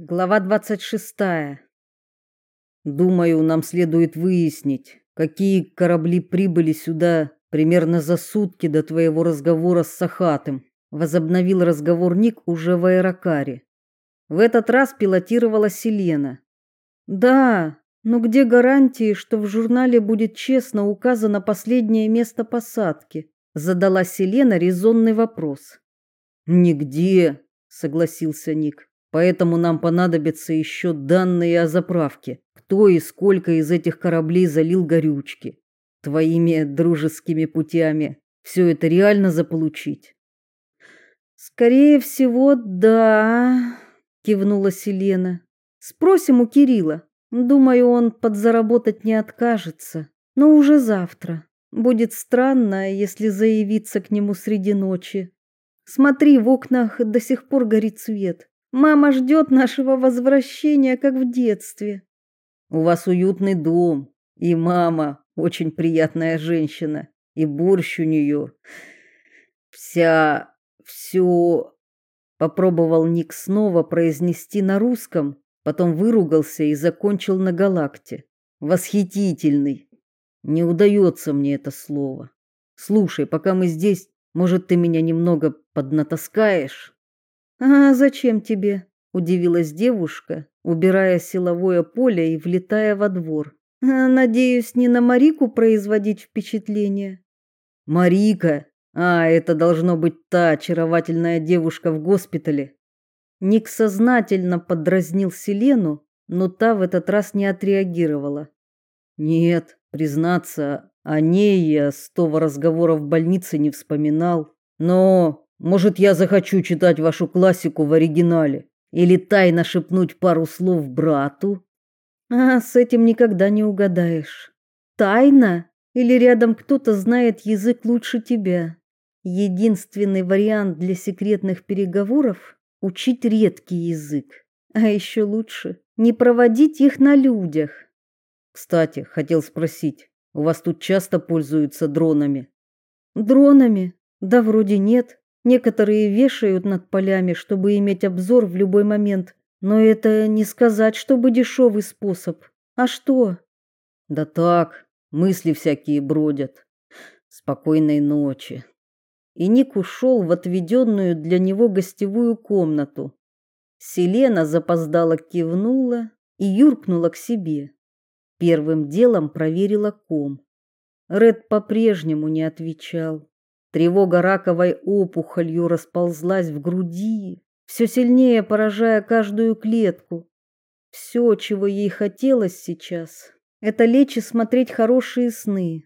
Глава 26. Думаю, нам следует выяснить, какие корабли прибыли сюда примерно за сутки до твоего разговора с Сахатым. Возобновил разговор Ник уже в аэрокаре. В этот раз пилотировала Селена. Да, но где гарантии, что в журнале будет честно указано последнее место посадки? Задала Селена резонный вопрос. Нигде, согласился Ник. Поэтому нам понадобятся еще данные о заправке. Кто и сколько из этих кораблей залил горючки. Твоими дружескими путями. Все это реально заполучить? Скорее всего, да, кивнула Селена. Спросим у Кирилла. Думаю, он подзаработать не откажется, но уже завтра. Будет странно, если заявиться к нему среди ночи. Смотри, в окнах до сих пор горит свет. Мама ждет нашего возвращения, как в детстве. У вас уютный дом, и мама очень приятная женщина, и борщ у нее. Вся... все... Попробовал Ник снова произнести на русском, потом выругался и закончил на галакте. Восхитительный. Не удается мне это слово. Слушай, пока мы здесь, может, ты меня немного поднатаскаешь? «А зачем тебе?» – удивилась девушка, убирая силовое поле и влетая во двор. «А, «Надеюсь, не на Марику производить впечатление». «Марика? А, это должно быть та очаровательная девушка в госпитале». Ник сознательно подразнил Селену, но та в этот раз не отреагировала. «Нет, признаться, о ней я с того разговора в больнице не вспоминал. Но может, я захочу читать вашу классику в оригинале или тайно шепнуть пару слов брату? А с этим никогда не угадаешь. Тайна или рядом кто-то знает язык лучше тебя? Единственный вариант для секретных переговоров учить редкий язык. А еще лучше не проводить их на людях. Кстати, хотел спросить, у вас тут часто пользуются дронами? Дронами? Да вроде нет. Некоторые вешают над полями, чтобы иметь обзор в любой момент, но это не сказать, чтобы дешевый способ. А что? Да так, мысли всякие бродят. Спокойной ночи. И Ник ушел в отведенную для него гостевую комнату. Селена запоздала кивнула и юркнула к себе. Первым делом проверила ком. Ред по-прежнему не отвечал. Тревога раковой опухолью расползлась в груди, все сильнее поражая каждую клетку. Все, чего ей хотелось сейчас, это лечь и смотреть хорошие сны.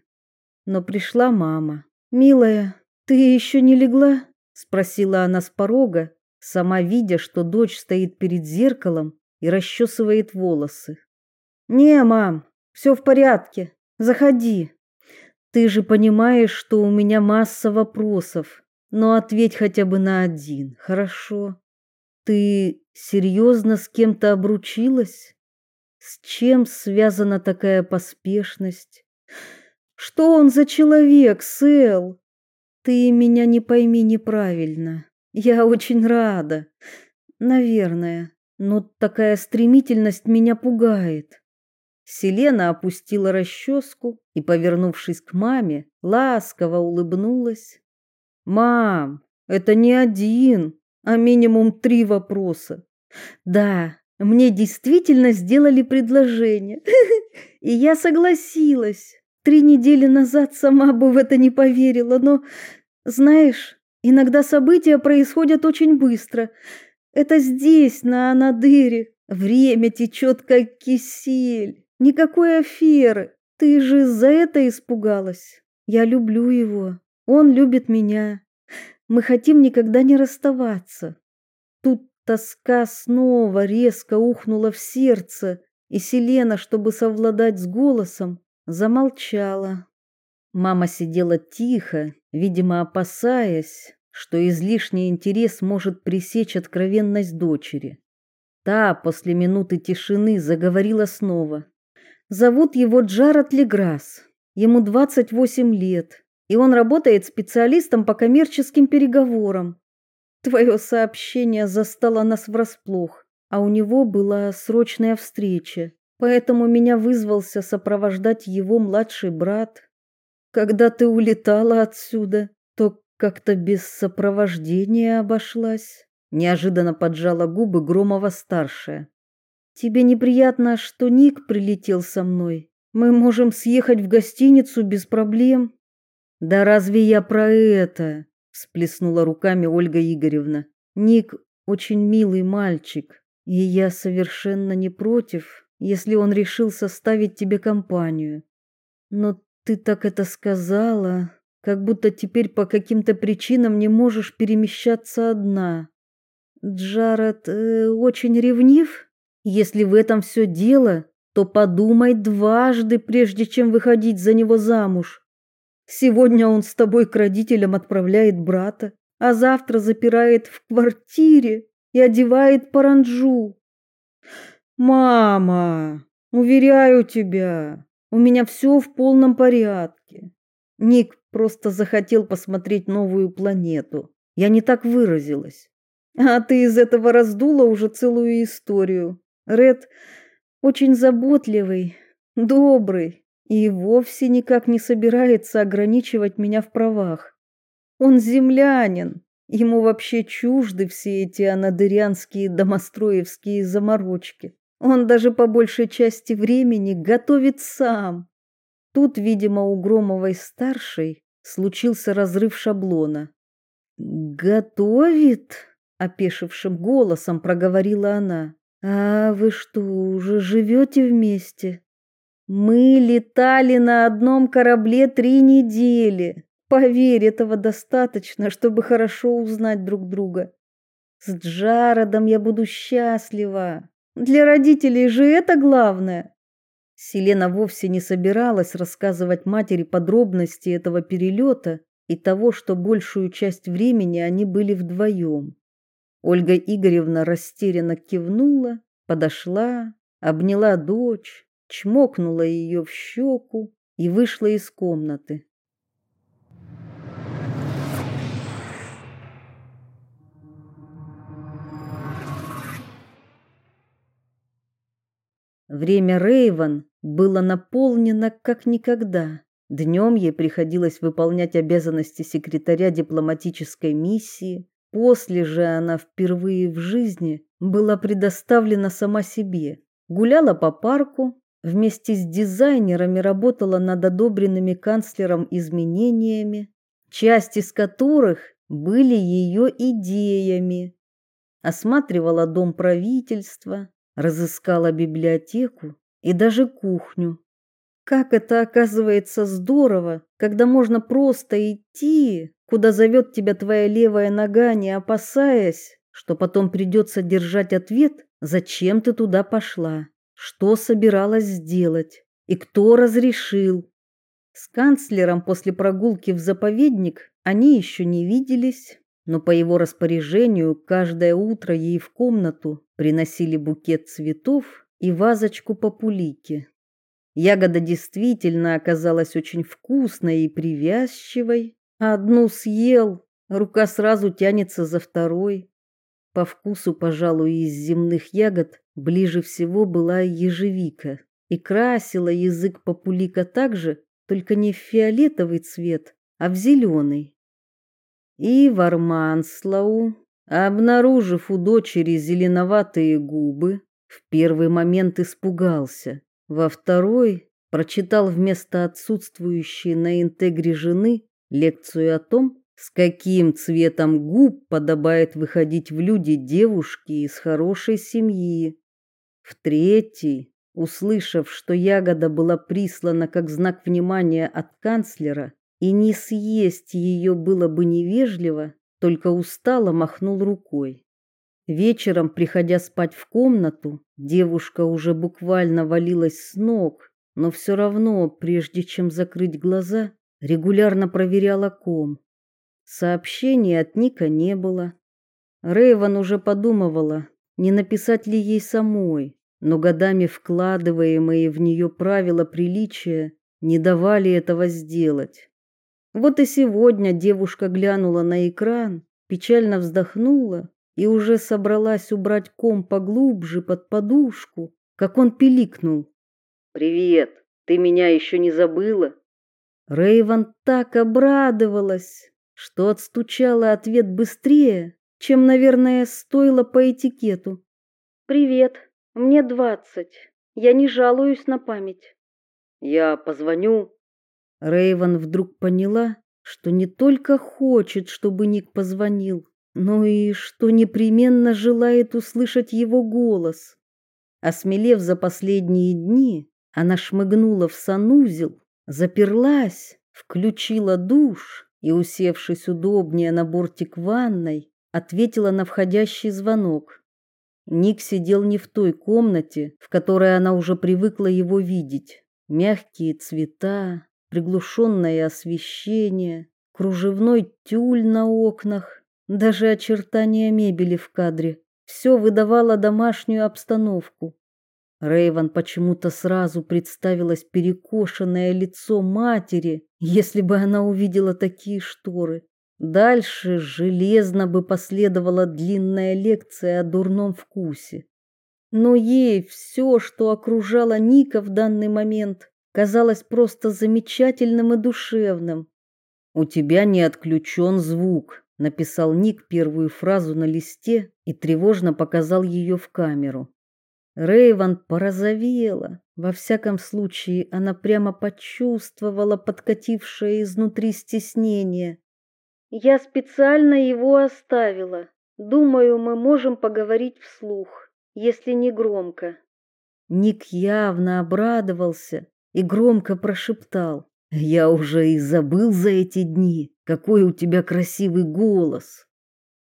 Но пришла мама. «Милая, ты еще не легла?» – спросила она с порога, сама видя, что дочь стоит перед зеркалом и расчесывает волосы. «Не, мам, все в порядке. Заходи». Ты же понимаешь, что у меня масса вопросов, но ответь хотя бы на один, хорошо? Ты серьезно с кем-то обручилась? С чем связана такая поспешность? Что он за человек, Сэл? Ты меня не пойми неправильно. Я очень рада. Наверное, но такая стремительность меня пугает. Селена опустила расческу и, повернувшись к маме, ласково улыбнулась. «Мам, это не один, а минимум три вопроса. Да, мне действительно сделали предложение, и я согласилась. Три недели назад сама бы в это не поверила, но, знаешь, иногда события происходят очень быстро. Это здесь, на Анадыре, время течет как кисель. Никакой аферы. Ты же за это испугалась. Я люблю его. Он любит меня. Мы хотим никогда не расставаться. Тут тоска снова резко ухнула в сердце, и Селена, чтобы совладать с голосом, замолчала. Мама сидела тихо, видимо, опасаясь, что излишний интерес может пресечь откровенность дочери. Та после минуты тишины заговорила снова. Зовут его Джаред Леграсс. Ему 28 лет, и он работает специалистом по коммерческим переговорам. Твое сообщение застало нас врасплох. а у него была срочная встреча, поэтому меня вызвался сопровождать его младший брат. Когда ты улетала отсюда, то как-то без сопровождения обошлась. Неожиданно поджала губы Громова-старшая. Тебе неприятно, что Ник прилетел со мной? Мы можем съехать в гостиницу без проблем. Да разве я про это? всплеснула руками Ольга Игоревна. Ник очень милый мальчик, и я совершенно не против, если он решил составить тебе компанию. Но ты так это сказала, как будто теперь по каким-то причинам не можешь перемещаться одна. Джаред э, очень ревнив? Если в этом все дело, то подумай дважды, прежде чем выходить за него замуж. Сегодня он с тобой к родителям отправляет брата, а завтра запирает в квартире и одевает паранджу. Мама, уверяю тебя, у меня все в полном порядке. Ник просто захотел посмотреть новую планету. Я не так выразилась. А ты из этого раздула уже целую историю. Ред очень заботливый, добрый и вовсе никак не собирается ограничивать меня в правах. Он землянин, ему вообще чужды все эти анадырянские домостроевские заморочки. Он даже по большей части времени готовит сам. Тут, видимо, у Громовой-старшей случился разрыв шаблона. «Готовит?» — опешившим голосом проговорила она. А вы что, уже живете вместе? Мы летали на одном корабле три недели. Поверь, этого достаточно, чтобы хорошо узнать друг друга. С Джародом я буду счастлива. Для родителей же это главное. Селена вовсе не собиралась рассказывать матери подробности этого перелета и того, что большую часть времени они были вдвоем. Ольга Игоревна растерянно кивнула, подошла, обняла дочь, чмокнула ее в щеку и вышла из комнаты. Время Рейвен было наполнено как никогда. Днем ей приходилось выполнять обязанности секретаря дипломатической миссии, После же она впервые в жизни была предоставлена сама себе. Гуляла по парку, вместе с дизайнерами работала над одобренными канцлером изменениями, часть из которых были ее идеями. Осматривала дом правительства, разыскала библиотеку и даже кухню. Как это оказывается здорово, когда можно просто идти куда зовет тебя твоя левая нога, не опасаясь, что потом придется держать ответ, зачем ты туда пошла, что собиралась сделать и кто разрешил. С канцлером после прогулки в заповедник они еще не виделись, но по его распоряжению каждое утро ей в комнату приносили букет цветов и вазочку популики. Ягода действительно оказалась очень вкусной и привязчивой, Одну съел, рука сразу тянется за второй. По вкусу, пожалуй, из земных ягод ближе всего была ежевика. И красила язык популика так же, только не в фиолетовый цвет, а в зеленый. И Варманслау, обнаружив у дочери зеленоватые губы, в первый момент испугался, во второй прочитал вместо отсутствующей на интегре жены лекцию о том, с каким цветом губ подобает выходить в люди девушки из хорошей семьи. В третий, услышав, что ягода была прислана как знак внимания от канцлера, и не съесть ее было бы невежливо, только устало махнул рукой. Вечером, приходя спать в комнату, девушка уже буквально валилась с ног, но все равно, прежде чем закрыть глаза, регулярно проверяла ком. Сообщений от Ника не было. Рейвен уже подумывала, не написать ли ей самой, но годами вкладываемые в нее правила приличия не давали этого сделать. Вот и сегодня девушка глянула на экран, печально вздохнула и уже собралась убрать ком поглубже под подушку, как он пиликнул. «Привет, ты меня еще не забыла?» Рейван так обрадовалась, что отстучала ответ быстрее, чем, наверное, стоило по этикету. «Привет, мне двадцать. Я не жалуюсь на память». «Я позвоню». Рейван вдруг поняла, что не только хочет, чтобы Ник позвонил, но и что непременно желает услышать его голос. Осмелев за последние дни, она шмыгнула в санузел, заперлась, включила душ и, усевшись удобнее на бортик ванной, ответила на входящий звонок. Ник сидел не в той комнате, в которой она уже привыкла его видеть. Мягкие цвета, приглушенное освещение, кружевной тюль на окнах, даже очертания мебели в кадре. Все выдавало домашнюю обстановку. Рейван почему-то сразу представилось перекошенное лицо матери, если бы она увидела такие шторы. Дальше железно бы последовала длинная лекция о дурном вкусе. Но ей все, что окружало Ника в данный момент, казалось просто замечательным и душевным. У тебя не отключен звук, написал Ник первую фразу на листе и тревожно показал ее в камеру. Рейван порозовела. Во всяком случае, она прямо почувствовала подкатившее изнутри стеснение. Я специально его оставила. Думаю, мы можем поговорить вслух, если не громко. Ник явно обрадовался и громко прошептал: "Я уже и забыл за эти дни, какой у тебя красивый голос".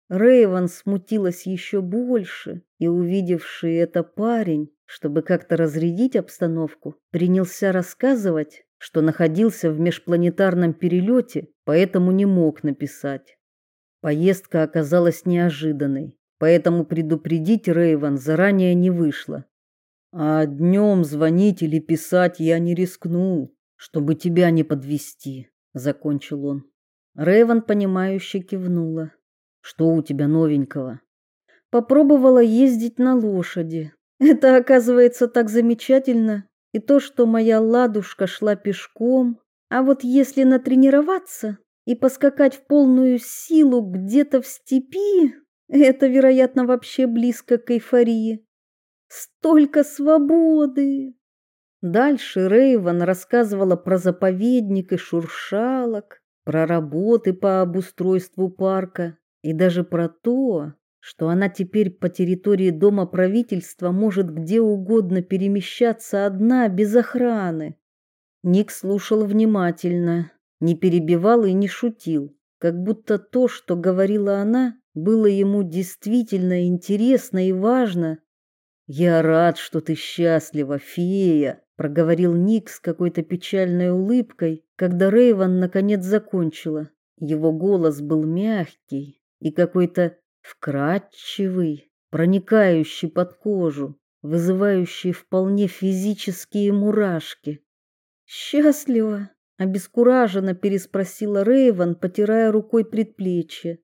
Рейван смутилась еще больше, и увидевший это парень, чтобы как-то разрядить обстановку, принялся рассказывать, что находился в межпланетарном перелете, поэтому не мог написать. Поездка оказалась неожиданной, поэтому предупредить Рейван заранее не вышло. А днем звонить или писать я не рискнул, чтобы тебя не подвести, закончил он. Рейван понимающе кивнула. Что у тебя новенького? Попробовала ездить на лошади. Это оказывается так замечательно. И то, что моя ладушка шла пешком, а вот если натренироваться и поскакать в полную силу где-то в степи, это, вероятно, вообще близко к эйфории. Столько свободы. Дальше Рейван рассказывала про заповедник и шуршалок, про работы по обустройству парка и даже про то, что она теперь по территории дома правительства может где угодно перемещаться одна без охраны. Ник слушал внимательно, не перебивал и не шутил, как будто то, что говорила она, было ему действительно интересно и важно, «Я рад, что ты счастлива, фея», — проговорил Ник с какой-то печальной улыбкой, когда Рейван наконец закончила. Его голос был мягкий и какой-то вкрадчивый, проникающий под кожу, вызывающий вполне физические мурашки. «Счастлива?» — обескураженно переспросила Рейван, потирая рукой предплечье.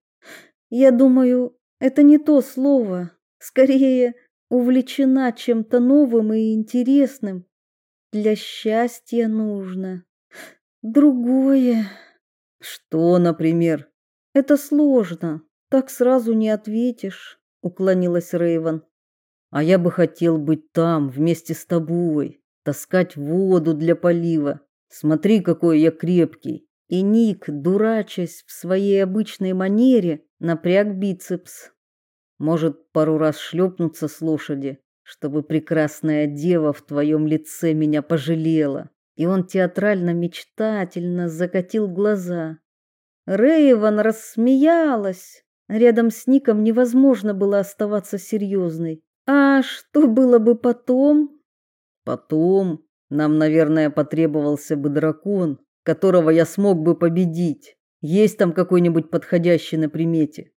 «Я думаю, это не то слово. Скорее, увлечена чем-то новым и интересным. Для счастья нужно другое. Что, например? Это сложно, так сразу не ответишь, уклонилась Рейвен. А я бы хотел быть там вместе с тобой, таскать воду для полива. Смотри, какой я крепкий. И Ник, дурачась в своей обычной манере, напряг бицепс. Может, пару раз шлепнуться с лошади, чтобы прекрасная дева в твоем лице меня пожалела. И он театрально-мечтательно закатил глаза. Рейван рассмеялась. Рядом с Ником невозможно было оставаться серьезной. А что было бы потом? Потом нам, наверное, потребовался бы дракон, которого я смог бы победить. Есть там какой-нибудь подходящий на примете?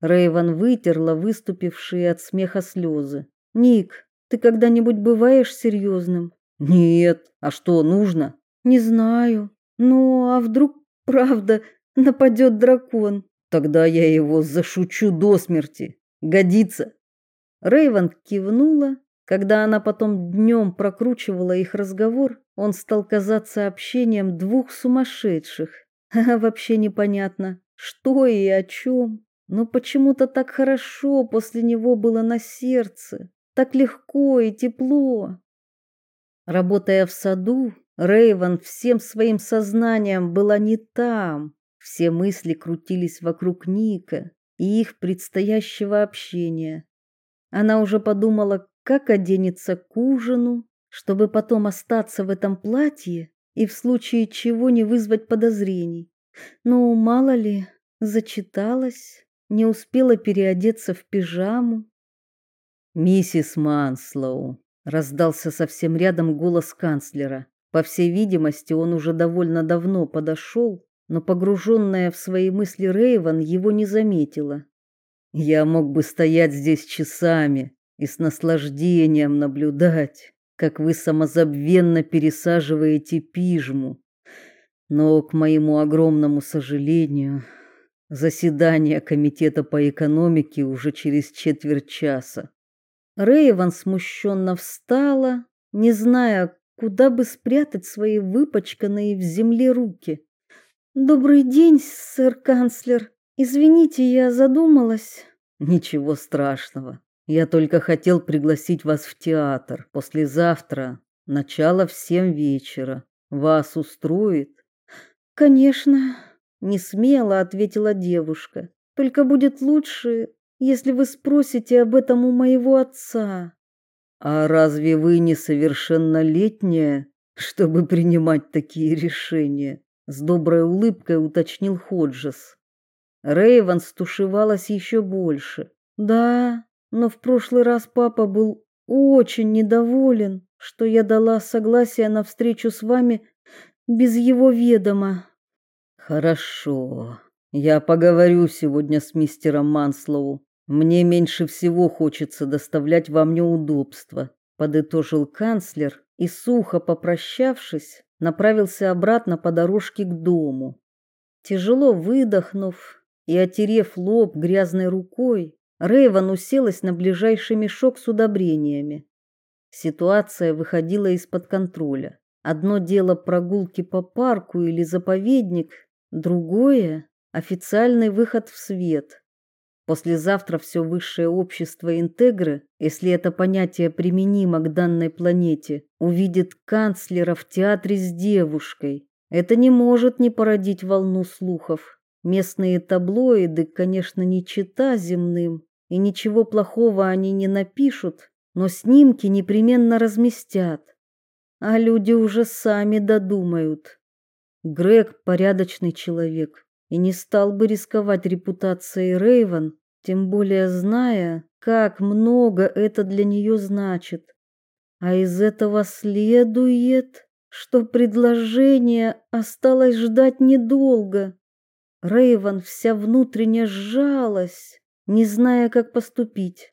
Рейван вытерла выступившие от смеха слезы. Ник, ты когда-нибудь бываешь серьезным?» Нет. А что нужно? Не знаю. Ну, а вдруг правда нападет дракон? Тогда я его зашучу до смерти. Годится. Рейвен кивнула. Когда она потом днем прокручивала их разговор, он стал казаться общением двух сумасшедших. А вообще непонятно, что и о чем. Но почему-то так хорошо после него было на сердце, так легко и тепло. Работая в саду, Рейвен всем своим сознанием была не там. Все мысли крутились вокруг Ника и их предстоящего общения. Она уже подумала, как оденется к ужину, чтобы потом остаться в этом платье и в случае чего не вызвать подозрений. Ну, мало ли, зачиталась, не успела переодеться в пижаму. «Миссис Манслоу», — раздался совсем рядом голос канцлера. По всей видимости, он уже довольно давно подошел, но погруженная в свои мысли Рейвен его не заметила. «Я мог бы стоять здесь часами и с наслаждением наблюдать, как вы самозабвенно пересаживаете пижму. Но, к моему огромному сожалению, заседание комитета по экономике уже через четверть часа. Рейвен смущенно встала, не зная, куда бы спрятать свои выпачканные в земле руки. «Добрый день, сэр-канцлер. Извините, я задумалась». «Ничего страшного. Я только хотел пригласить вас в театр послезавтра, начало в семь вечера. Вас устроит?» «Конечно», — не смело ответила девушка. «Только будет лучше, если вы спросите об этом у моего отца». А разве вы не совершеннолетняя, чтобы принимать такие решения? С доброй улыбкой уточнил Ходжес. Рейвен стушевалась еще больше. Да, но в прошлый раз папа был очень недоволен, что я дала согласие на встречу с вами без его ведома. Хорошо. Я поговорю сегодня с мистером Манслоу. Мне меньше всего хочется доставлять вам неудобства, подытожил канцлер и сухо попрощавшись, направился обратно по дорожке к дому. Тяжело выдохнув и отерев лоб грязной рукой, Рейвен уселась на ближайший мешок с удобрениями. Ситуация выходила из-под контроля. Одно дело прогулки по парку или заповедник, другое официальный выход в свет. Послезавтра все высшее общество Интегры, если это понятие применимо к данной планете, увидит канцлера в театре с девушкой. Это не может не породить волну слухов. Местные таблоиды, конечно, не чита земным, и ничего плохого они не напишут, но снимки непременно разместят. А люди уже сами додумают. Грег порядочный человек и не стал бы рисковать репутацией Рейвен тем более зная, как много это для нее значит. А из этого следует, что предложение осталось ждать недолго. Рейвен вся внутренне сжалась, не зная, как поступить.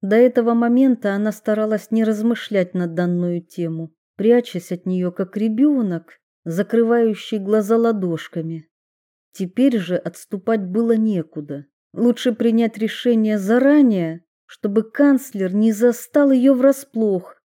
До этого момента она старалась не размышлять на данную тему, прячась от нее как ребенок, закрывающий глаза ладошками. Теперь же отступать было некуда. Лучше принять решение заранее, чтобы канцлер не застал ее врасплох.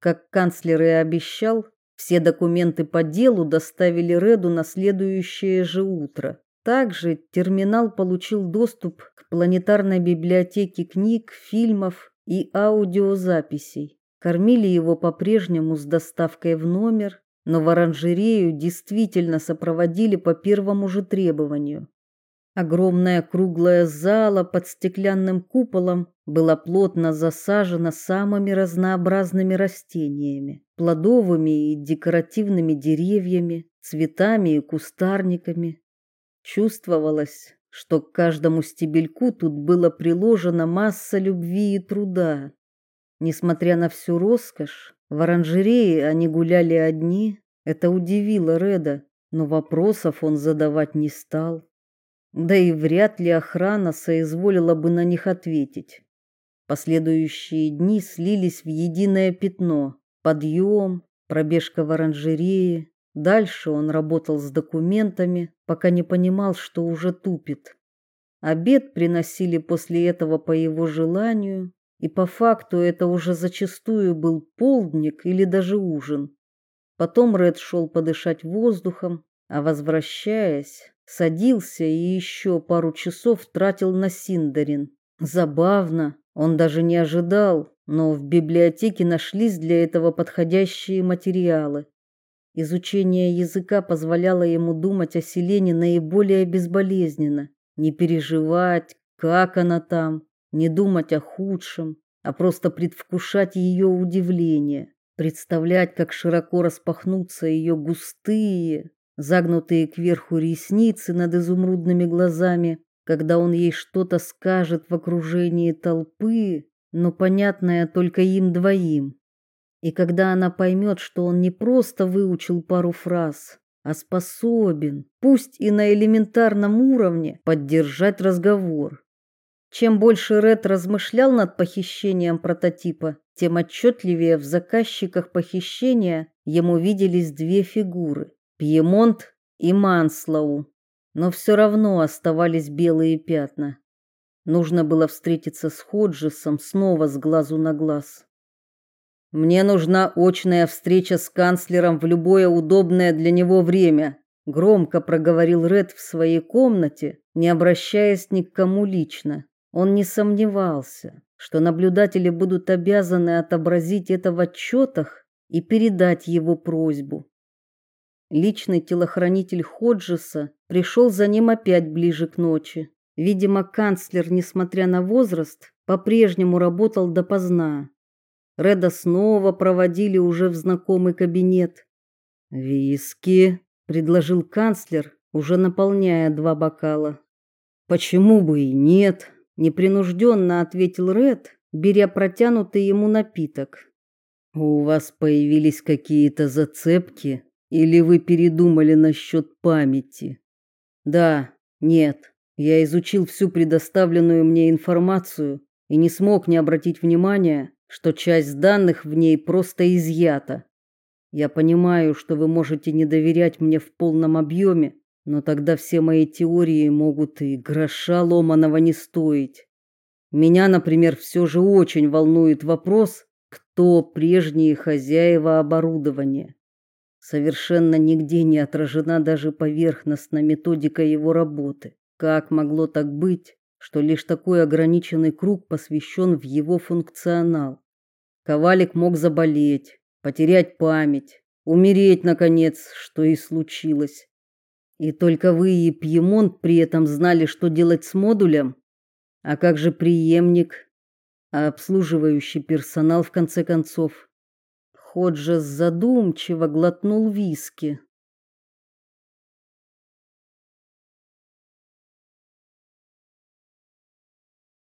Как канцлер и обещал, все документы по делу доставили Реду на следующее же утро. Также терминал получил доступ к планетарной библиотеке книг, фильмов и аудиозаписей. Кормили его по-прежнему с доставкой в номер, но в оранжерею действительно сопроводили по первому же требованию. Огромная круглая зала под стеклянным куполом была плотно засажена самыми разнообразными растениями, плодовыми и декоративными деревьями, цветами и кустарниками. Чувствовалось, что к каждому стебельку тут было приложена масса любви и труда. Несмотря на всю роскошь, в оранжерее они гуляли одни. Это удивило Реда, но вопросов он задавать не стал. Да и вряд ли охрана соизволила бы на них ответить. Последующие дни слились в единое пятно. Подъем, пробежка в оранжерее. Дальше он работал с документами, пока не понимал, что уже тупит. Обед приносили после этого по его желанию, и по факту это уже зачастую был полдник или даже ужин. Потом Ред шел подышать воздухом, а возвращаясь, садился и еще пару часов тратил на Синдарин. Забавно, он даже не ожидал, но в библиотеке нашлись для этого подходящие материалы. Изучение языка позволяло ему думать о Селене наиболее безболезненно, не переживать, как она там, не думать о худшем, а просто предвкушать ее удивление, представлять, как широко распахнутся ее густые, загнутые кверху ресницы над изумрудными глазами, когда он ей что-то скажет в окружении толпы, но понятное только им двоим. И когда она поймет, что он не просто выучил пару фраз, а способен, пусть и на элементарном уровне, поддержать разговор. Чем больше Ред размышлял над похищением прототипа, тем отчетливее в заказчиках похищения ему виделись две фигуры – Пьемонт и Манслоу. Но все равно оставались белые пятна. Нужно было встретиться с Ходжесом снова с глазу на глаз. Мне нужна очная встреча с канцлером в любое удобное для него время, громко проговорил Ред в своей комнате, не обращаясь ни к кому лично. Он не сомневался, что наблюдатели будут обязаны отобразить это в отчетах и передать его просьбу. Личный телохранитель Ходжеса пришел за ним опять ближе к ночи. Видимо, канцлер, несмотря на возраст, по-прежнему работал допоздна. Реда снова проводили уже в знакомый кабинет. «Виски», — предложил канцлер, уже наполняя два бокала. «Почему бы и нет?» — непринужденно ответил Ред, беря протянутый ему напиток. «У вас появились какие-то зацепки? Или вы передумали насчет памяти?» «Да, нет. Я изучил всю предоставленную мне информацию и не смог не обратить внимания, что часть данных в ней просто изъята. Я понимаю, что вы можете не доверять мне в полном объеме, но тогда все мои теории могут и гроша ломаного не стоить. Меня, например, все же очень волнует вопрос, кто прежние хозяева оборудования. Совершенно нигде не отражена даже поверхностная методика его работы. Как могло так быть, что лишь такой ограниченный круг посвящен в его функционал. Ковалик мог заболеть, потерять память, умереть наконец, что и случилось. И только вы и Пьемонт при этом знали, что делать с модулем? А как же преемник, а обслуживающий персонал в конце концов? Ходжес задумчиво глотнул виски.